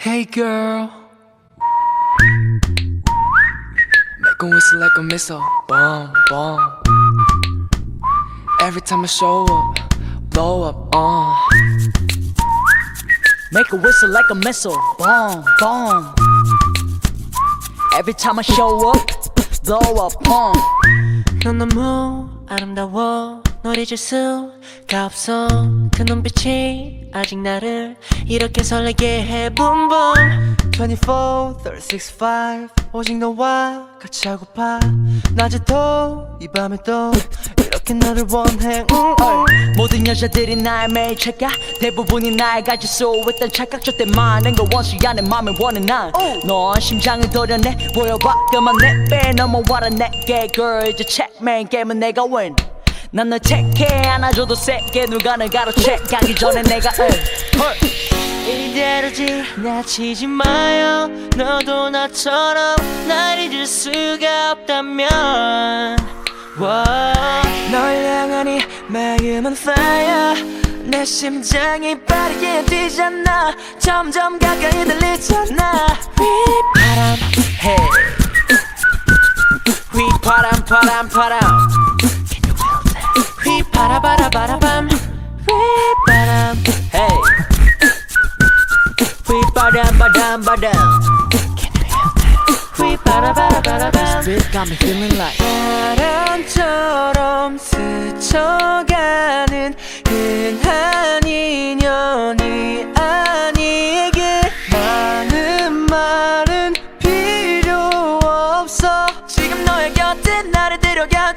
Hey girl Make a whistle like a missile Bomb, bomb Every time I show up Blow up, uh Make a whistle like a missile. Boom, boom. Every time I show up, blow up, boom. 넌 너무 아름다워 널 잊을 수가 없어. 그 눈빛이 아직 나를 이렇게 설레게 해. boom 24, 365 오직 너와 같이 하고파. 낮에도 이 밤에도 이렇게 너를 원해. 음, 음. 모든 여자들이 날 매일 찾아 대부분이 날 가질 수 있던 착각 절대 많은 거 원수 안에 맘을 원해 난넌 심장을 도려내 보여봐. 그만 내배 넘어와라. 내게. Girl 이제 checkmate 게임은 내가 win 난널 체크해. 안아줘도 세게 누가 널 가로채. 가기 전에 내가 에 이대로 지나치지 마요. 너도 나처럼 날 잊을 수가 없다면. 널 향한 이 마음은 fire. 내 심장이 빠르게 뛰잖아. 점점 가까이 들리잖아. 휘바람 hey. 휘바람 바람 바람 휘바라바라바라밤. 휘바람. Hey. 휘바람 바람 바람. 휘바라바라바라밤 Spit got me feeling like 바람처럼 스쳐가는 흔한 인연이 아니게 많은 말은 필요 없어. 지금 너의 곁에 나를 데려가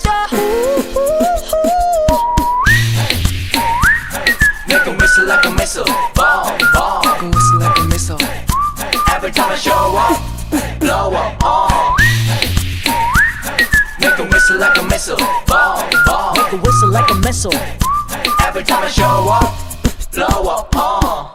missile, bomb, bomb. Make a whistle like a missile Every time I show up, blow up, uh. Make a whistle like a missile, bomb, bomb. Make a whistle like a missile Every time I show up, blow up, uh.